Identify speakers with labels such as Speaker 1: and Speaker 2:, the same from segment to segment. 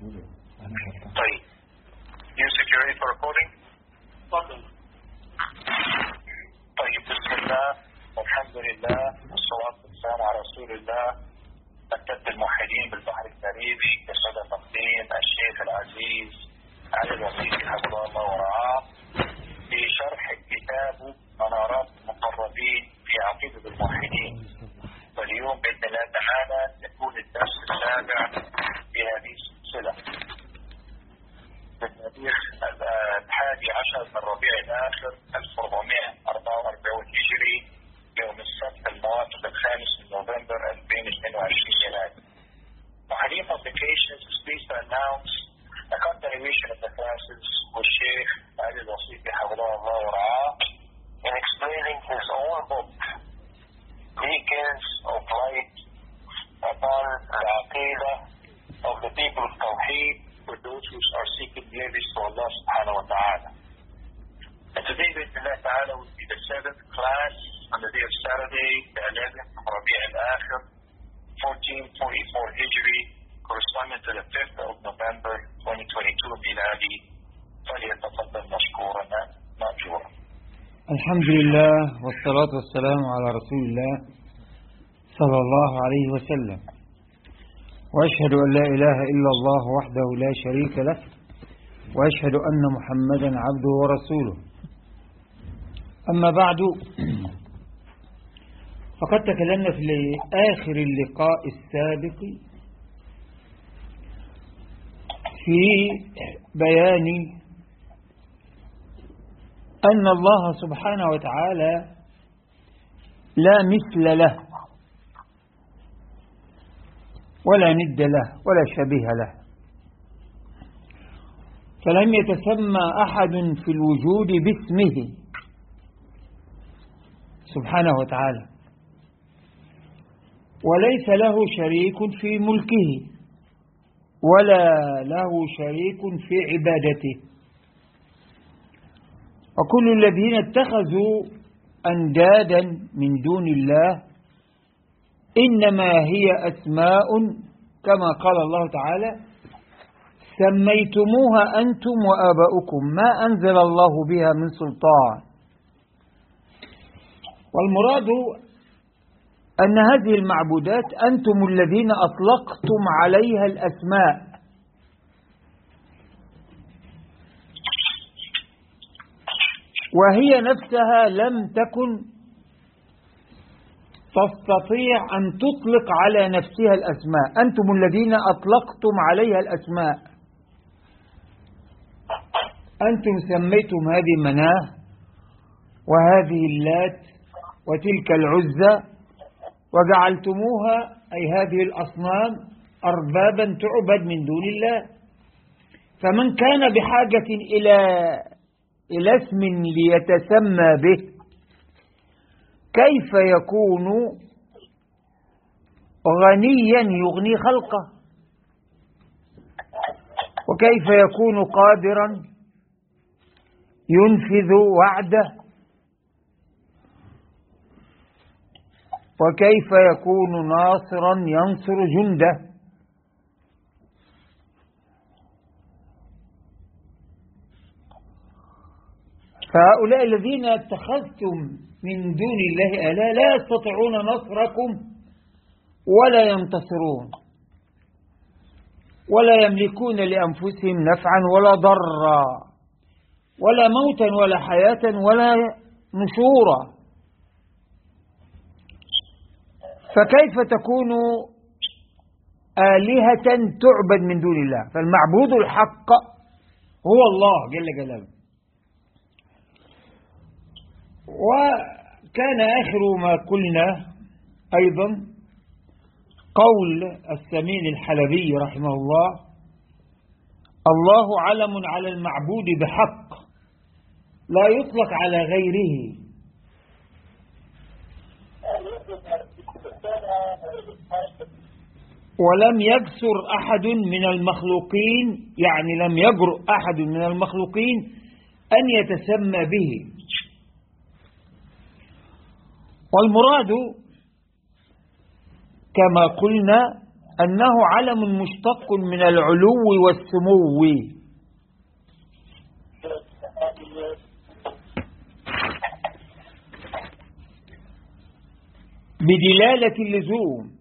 Speaker 1: طيب. You ready for recording
Speaker 2: تفضل.
Speaker 1: طيب بسم الله. والحمد لله. والصلاة والسلام على رسول الله. مكتبة الموحدين بالبحر الكاريبي يسعد التقديم الشيخ العزيز علي الوصيفي حفظه الله ورعاه في شرح كتاب منارات المقربين في عقيدة الموحدين. واليوم بإذن الله تعالى يكون الدرس السابع في هذه السلسلة بالتاريخ الحادي عشر من ربيع الآخر 1444 هجري يوم السبت الموافق الخامس من نوفمبر 2022 ميلادي. Mahadin Publications is pleased to announce a continuation of the classes with Sheikh Ali Wasifi Hawallah Wara'ah in explaining his own book, Beacons of Light upon the Aqidah of the people of Tawheed for those who are seeking nearness to Allah subhanahu wa ta'ala. And today, Bismillah ta'ala, will be the seventh class on the day of Saturday, the 11th of Rabi' al-Akhir, 1444 Hijri, corresponding to the 5th of November 2022 Miladi. فليتفضل مشكورا.
Speaker 3: الحمد لله والصلاة والسلام على رسول الله صلى الله عليه وسلم وأشهد أن لا إله إلا الله وحده لا شريك له وأشهد أن محمدا عبده ورسوله. أما بعد فقد تكلمنا في آخر اللقاء السابق في بيان أن الله سبحانه وتعالى لا مثل له. ولا ند له ولا شبيه له. فلم يتسمى أحد في الوجود باسمه. سبحانه وتعالى. وليس له شريك في ملكه. ولا له شريك في عبادته. وكل الذين اتخذوا أندادا من دون الله إنما هي أسماء كما قال الله تعالى سميتموها أنتم وآباؤكم ما أنزل الله بها من سلطان. والمراد أن هذه المعبودات أنتم الذين أطلقتم عليها الأسماء. وهي نفسها لم تكن تستطيع أن تطلق على نفسها الأسماء. أنتم الذين أطلقتم عليها الأسماء. أنتم سميتم هذه مناه وهذه اللات وتلك العزة وجعلتموها أي هذه الأصنام أربابا تعبد من دون الله. فمن كان بحاجة إلى إلى اسم ليتسمى به كيف يكون غنيا يغني خلقه؟ وكيف يكون قادرا ينفذ وعده؟ وكيف يكون ناصرا ينصر جنده؟ فهؤلاء الذين اتخذتم من دون الله آلاء لا يستطيعون نصركم ولا ينتصرون ولا يملكون لأنفسهم نفعا ولا ضرا ولا موتا ولا حياة ولا نشورا. فكيف تكون آلهة تعبد من دون الله؟ فالمعبود الحق هو الله جل جلاله. وكان آخر ما قلنا أيضا قول السمين الحلبي رحمه الله الله علم على المعبود بحق لا يطلق على غيره. ولم يجسر أحد من المخلوقين يعني لم يجرؤ أحد من المخلوقين أن يتسمى به. والمراد كما قلنا أنه علم مشتق من العلو والسمو. بدلالة اللزوم.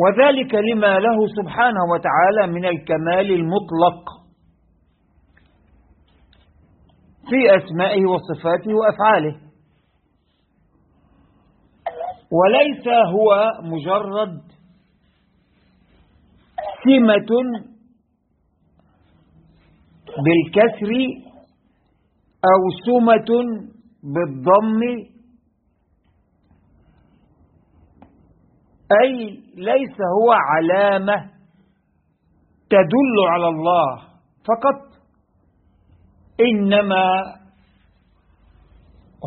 Speaker 3: وذلك لما له سبحانه وتعالى من الكمال المطلق. في أسمائه وصفاته وأفعاله. وليس هو مجرد سمة بالكسر أو سمة بالضم. أي ليس هو علامة تدل على الله فقط. إنما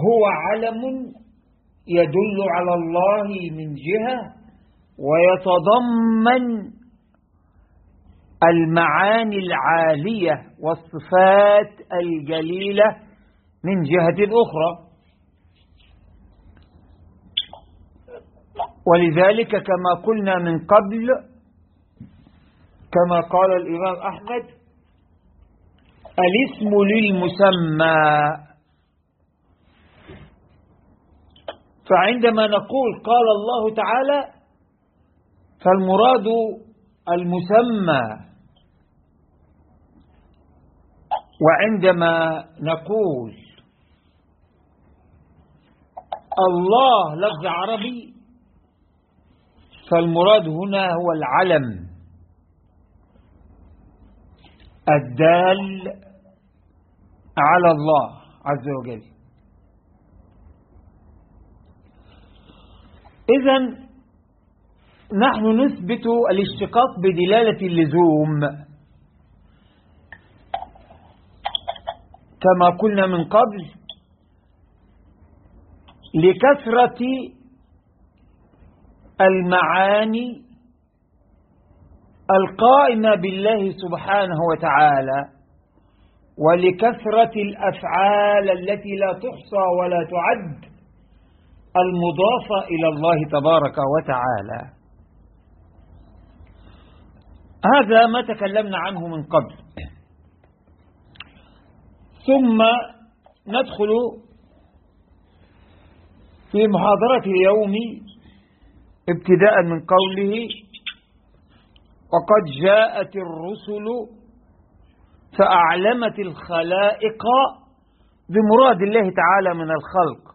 Speaker 3: هو علم يدل على الله من جهة ويتضمن المعاني العالية والصفات الجليلة من جهة أخرى. ولذلك كما قلنا من قبل كما قال الإمام أحمد الاسم للمسمى. فعندما نقول قال الله تعالى فالمراد المسمى. وعندما نقول الله لفظ عربي فالمراد هنا هو العلم. الدال على الله عز وجل. إذا نحن نثبت الاشتقاق بدلالة اللزوم. كما قلنا من قبل لكثرة المعاني القائمة بالله سبحانه وتعالى ولكثرة الأفعال التي لا تحصى ولا تعد المضافة إلى الله تبارك وتعالى. هذا ما تكلمنا عنه من قبل. ثم ندخل في محاضرة اليوم ابتداء من قوله وقد جاءت الرسل فأعلمت الخلائق بمراد الله تعالى من الخلق.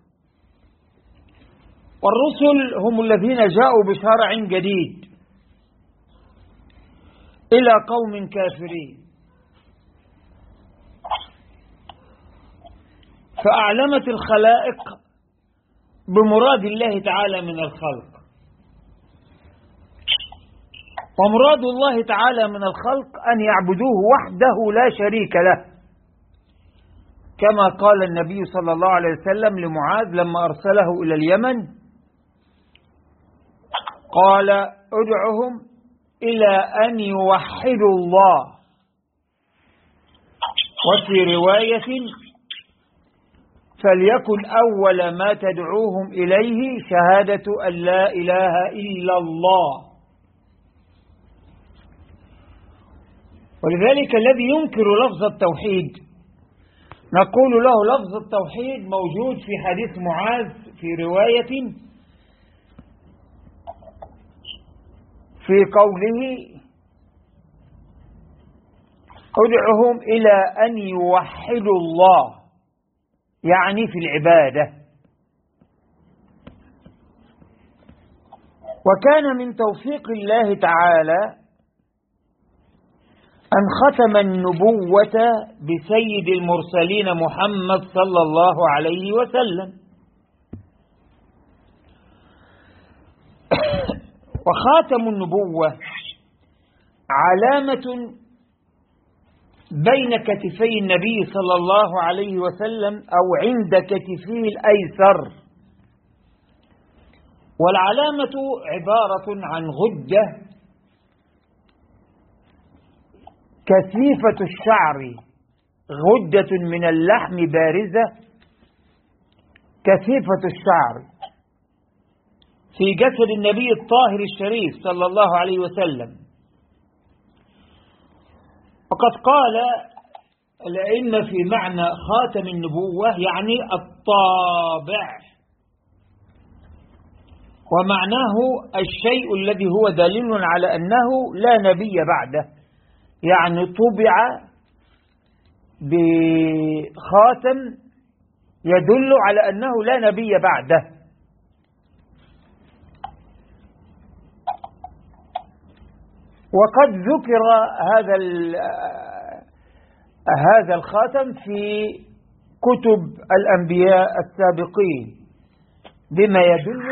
Speaker 3: والرسل هم الذين جاءوا بشرع جديد إلى قوم كافرين. فأعلمت الخلائق بمراد الله تعالى من الخلق. ومراد الله تعالى من الخلق أن يعبدوه وحده لا شريك له. كما قال النبي صلى الله عليه وسلم لمعاذ لما أرسله إلى اليمن قال ادعهم إلى أن يوحدوا الله. وفي رواية فليكن أول ما تدعوهم إليه شهادة أن لا إله إلا الله. ولذلك الذي ينكر لفظ التوحيد نقول له لفظ التوحيد موجود في حديث معاذ في رواية في قوله أدعهم إلى أن يوحدوا الله. يعني في العبادة. وكان من توفيق الله تعالى أن ختم النبوة بسيد المرسلين محمد صلى الله عليه وسلم. وخاتم النبوة علامة بين كتفي النبي صلى الله عليه وسلم أو عند كتفه الأيسر. والعلامة عبارة عن غدة كثيفة الشعر غدة من اللحم بارزة. كثيفة الشعر في جسد النبي الطاهر الشريف صلى الله عليه وسلم. وقد قال الأئمة في معنى خاتم النبوة يعني الطابع. ومعناه الشيء الذي هو دليل على أنه لا نبي بعده. يعني طبع بخاتم يدل على أنه لا نبي بعده. وقد ذكر هذا هذا الخاتم في كتب الأنبياء السابقين بما يدل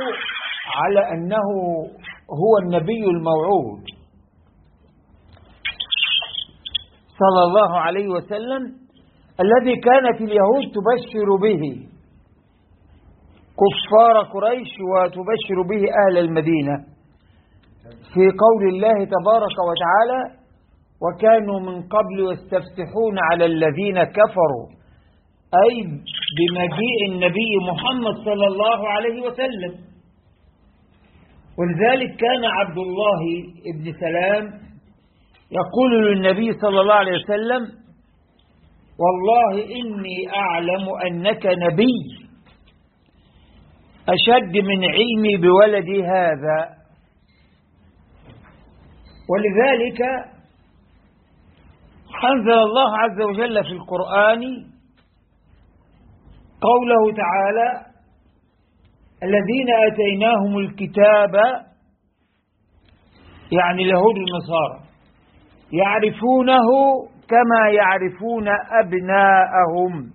Speaker 3: على أنه هو النبي الموعود. صلى الله عليه وسلم الذي كانت اليهود تبشر به. كفار قريش وتبشر به أهل المدينة. في قول الله تبارك وتعالى وكانوا من قبل يستفتحون على الذين كفروا أي بمجيء النبي محمد صلى الله عليه وسلم. ولذلك كان عبد الله بن سلام يقول للنبي صلى الله عليه وسلم والله إني أعلم أنك نبي. أشد من علمي بولدي هذا. ولذلك أنزل الله عز وجل في القرآن قوله تعالى الذين أتيناهم الكتاب يعني اليهود النصارى يعرفونه كما يعرفون أبناءهم.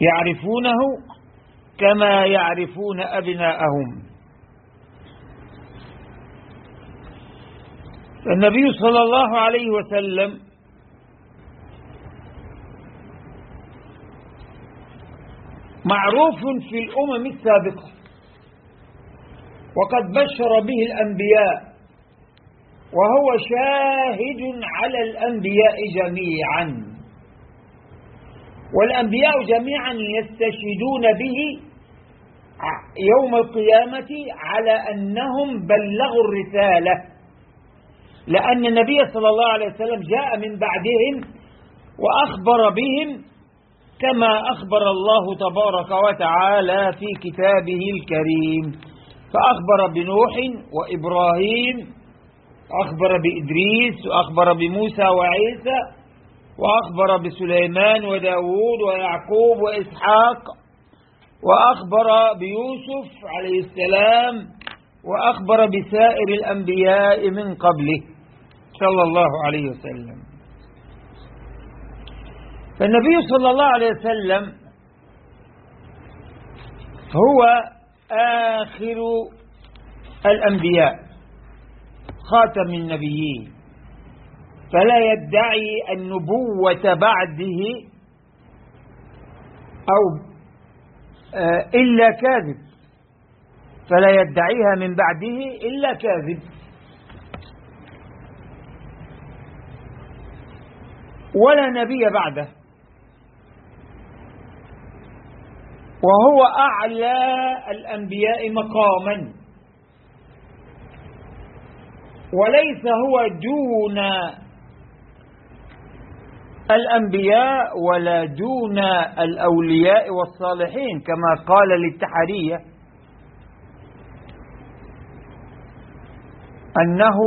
Speaker 3: يعرفونه كما يعرفون أبناءهم. النبي صلى الله عليه وسلم معروف في الأمم السابقة. وقد بشر به الأنبياء وهو شاهد على الأنبياء جميعا. والأنبياء جميعا يستشهدون به يوم القيامة على أنهم بلغوا الرسالة. لأن النبي صلى الله عليه وسلم جاء من بعدهم وأخبر بهم كما أخبر الله تبارك وتعالى في كتابه الكريم. فأخبر بنوح وإبراهيم أخبر بإدريس وأخبر بموسى وعيسى وأخبر بسليمان وداود ويعقوب وإسحاق وأخبر بيوسف عليه السلام وأخبر بسائر الأنبياء من قبله صلى الله عليه وسلم. فالنبي صلى الله عليه وسلم هو آخر الأنبياء. خاتم النبيين. فلا يدعي النبوة بعده أو إلا كاذب. فلا يدعيها من بعده إلا كاذب. ولا نبي بعده. وهو أعلى الأنبياء مقاما. وليس هو دون الأنبياء ولا دون الأولياء والصالحين كما قال للتحرية أنه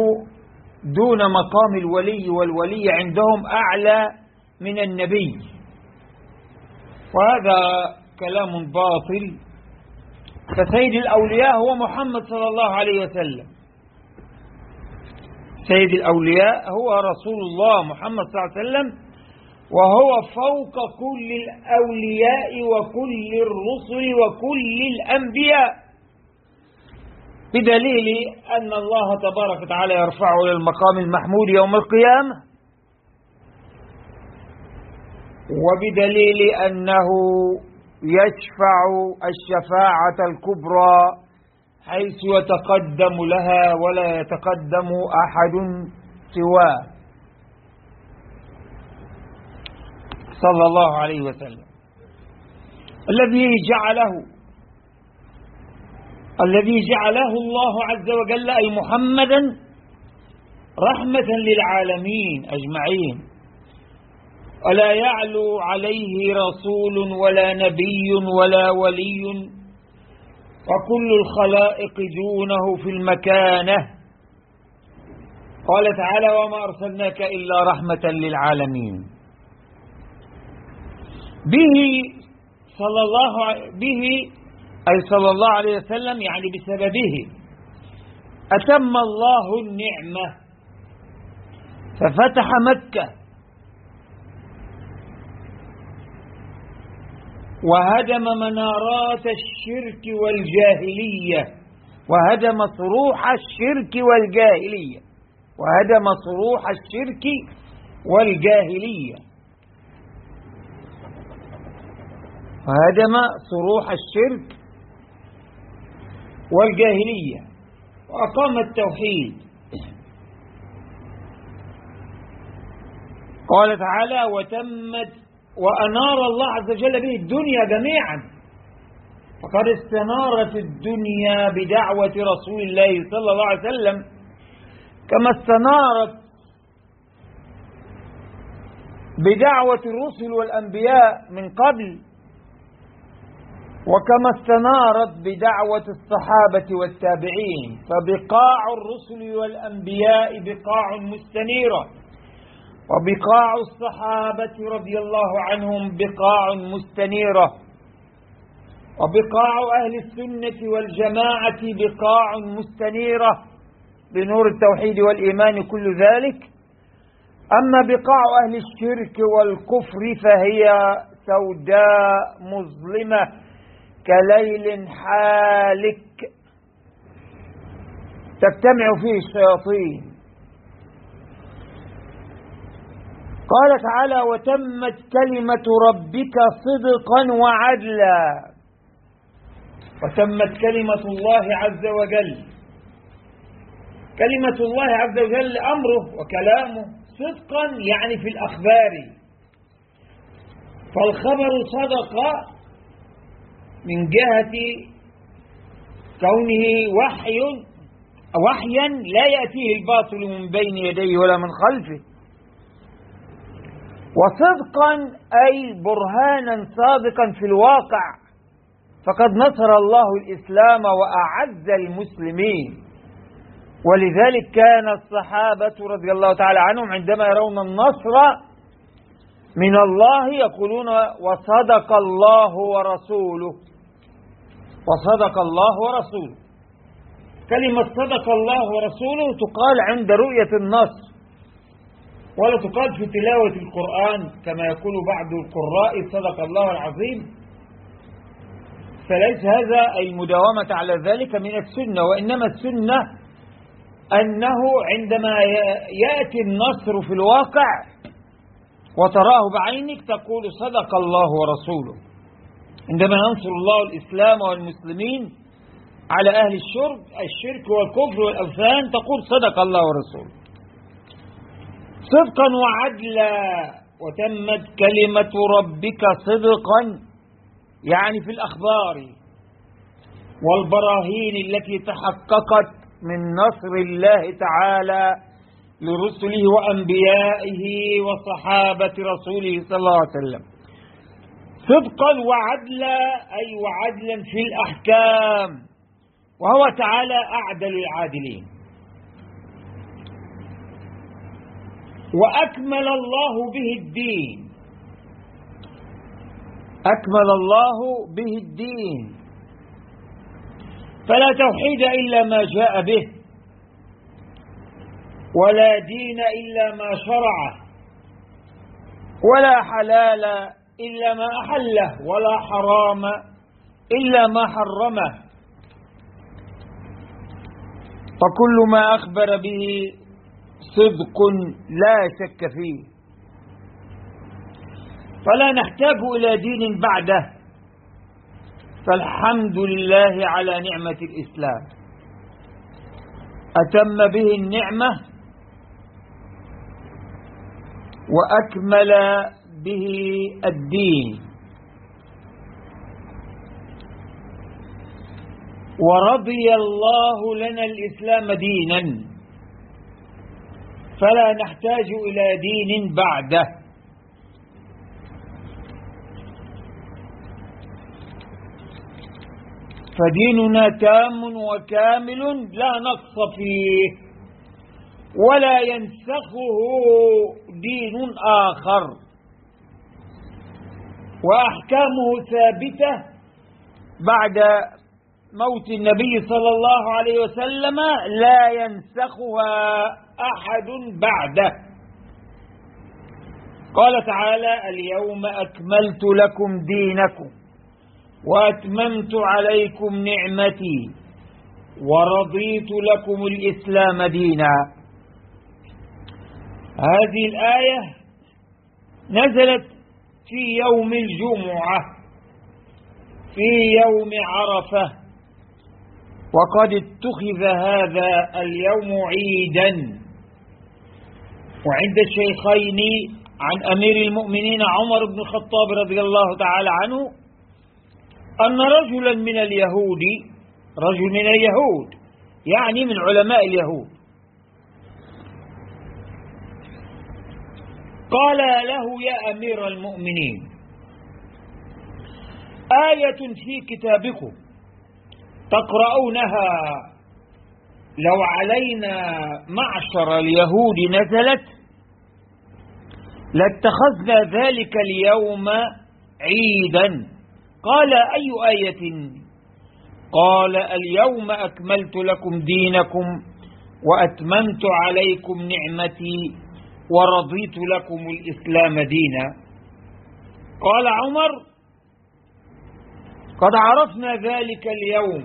Speaker 3: دون مقام الولي والولي عندهم أعلى من النبي. وهذا كلام باطل فسيد الأولياء هو محمد صلى الله عليه وسلم. سيد الأولياء هو رسول الله محمد صلى الله عليه وسلم وهو فوق كل الأولياء وكل الرسل وكل الأنبياء. بدليل أن الله تبارك وتعالى يرفعه إلى المقام المحمود يوم القيامة. وبدليل أنه يشفع الشفاعة الكبرى حيث يتقدم لها ولا يتقدم أحد سواه. صلى الله عليه وسلم. الذي جعله الذي جعله الله عز وجل أي محمدا رحمة للعالمين أجمعين. ولا يعلو عليه رسول ولا نبي ولا ولي؟ وكل الخلائق دونه في المكانة. قال تعالى وما أرسلناك إلا رحمة للعالمين. به صلى الله به أي صلى الله عليه وسلم يعني بسببه أتم الله النعمة. ففتح مكة. وهدم منارات الشرك والجاهلية. وهدم صروح الشرك والجاهلية. وهدم صروح الشرك والجاهلية. وهدم صروح الشرك والجاهلية. وأقام التوحيد. قال تعالى وتمت وأنار الله عز وجل به الدنيا جميعا. فقد استنارت الدنيا بدعوة رسول الله صلى الله عليه وسلم. كما استنارت بدعوة الرسل والأنبياء من قبل. وكما استنارت بدعوة الصحابة والتابعين. فبقاع الرسل والأنبياء بقاع مستنيرة. وبقاع الصحابة رضي الله عنهم بقاع مستنيرة. وبقاع أهل السنة والجماعة بقاع مستنيرة. بنور التوحيد والإيمان كل ذلك. أما بقاع أهل الشرك والكفر فهي سوداء مظلمة كليل حالك. تجتمع فيه الشياطين. قال تعالى وتمت كلمة ربك صدقا وعدلا. وتمت كلمة الله عز وجل. كلمة الله عز وجل أمره وكلامه صدقا يعني في الأخبار. فالخبر صدق من جهة كونه وحي وحيا لا يأتيه الباطل من بين يديه ولا من خلفه. وصدقا أي برهانا صادقا في الواقع. فقد نصر الله الإسلام وأعز المسلمين. ولذلك كان الصحابة رضي الله تعالى عنهم عندما يرون النصر من الله يقولون وصدق الله ورسوله. وصدق الله ورسوله. كلمة صدق الله ورسوله تقال عند رؤية النصر. ولا تقال في تلاوة القرآن كما يقول بعض القراء صدق الله العظيم. فليس هذا المداومة على ذلك من السنة وإنما السنة أنه عندما يأتي النصر في الواقع وتراه بعينك تقول صدق الله ورسوله. عندما ينصر الله الإسلام والمسلمين على أهل الشرك الشرك والكفر والأوثان تقول صدق الله ورسوله. صدقا وعدلا. وتمت كلمة ربك صدقا يعني في الأخبار. والبراهين التي تحققت من نصر الله تعالى لرسله وأنبيائه وصحابة رسوله صلى الله عليه وسلم. صدقا وعدلا أي وعدلا في الأحكام. وهو تعالى أعدل العادلين. وأكمل الله به الدين. أكمل الله به الدين. فلا توحيد إلا ما جاء به ولا دين إلا ما شرعه ولا حلال إلا ما أحله ولا حرام إلا ما حرمه. فكل ما أخبر به صدق لا شك فيه. فلا نحتاج إلى دين بعده. فالحمد لله على نعمة الإسلام. أتم به النعمة وأكمل به الدين. ورضي الله لنا الإسلام دينا. فلا نحتاج إلى دين بعده. فديننا تام وكامل لا نقص فيه ولا ينسخه دين آخر. وأحكامه ثابتة بعد موت النبي صلى الله عليه وسلم لا ينسخها. أحد بعده. قال تعالى اليوم أكملت لكم دينكم وأتممت عليكم نعمتي ورضيت لكم الإسلام دينا. هذه الآية نزلت في يوم الجمعة في يوم عرفة. وقد اتخذ هذا اليوم عيدا. وعند الشيخين عن أمير المؤمنين عمر بن الخطاب رضي الله تعالى عنه أن رجلا من اليهود رجل من اليهود يعني من علماء اليهود قال له يا أمير المؤمنين آية في كتابكم تقرؤونها لو علينا معشر اليهود نزلت لاتخذنا ذلك اليوم عيدا. قال أي آية؟ قال اليوم أكملت لكم دينكم وأتممت عليكم نعمتي ورضيت لكم الإسلام دينا. قال عمر قد عرفنا ذلك اليوم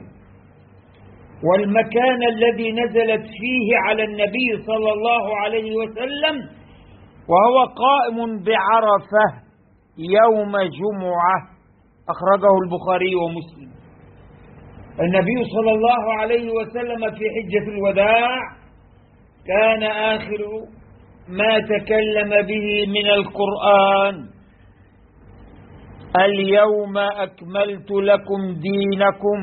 Speaker 3: والمكان الذي نزلت فيه على النبي صلى الله عليه وسلم وهو قائم بعرفة يوم جمعة أخرجه البخاري ومسلم. النبي صلى الله عليه وسلم في حجة الوداع كان آخر ما تكلم به من القرآن. اليوم أكملت لكم دينكم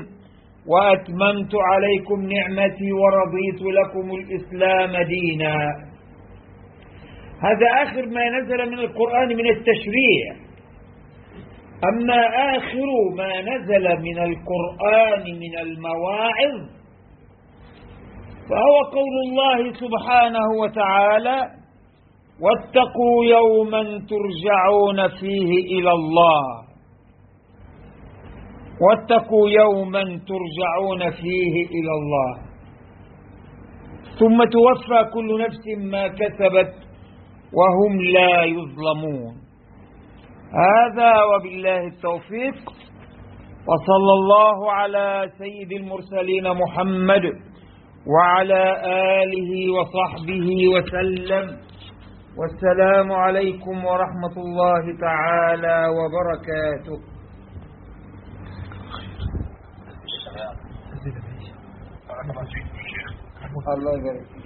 Speaker 3: وأتممت عليكم نعمتي ورضيت لكم الإسلام دينا. هذا آخر ما نزل من القرآن من التشريع. أما آخر ما نزل من القرآن من المواعظ فهو قول الله سبحانه وتعالى واتقوا يوما ترجعون فيه إلى الله. واتقوا يوما ترجعون فيه إلى الله. ثم توفى كل نفس ما كسبت وهم لا يظلمون. هذا وبالله التوفيق. وصلى الله على سيد المرسلين محمد وعلى آله وصحبه وسلم. والسلام عليكم ورحمة الله تعالى وبركاته. الله يبارك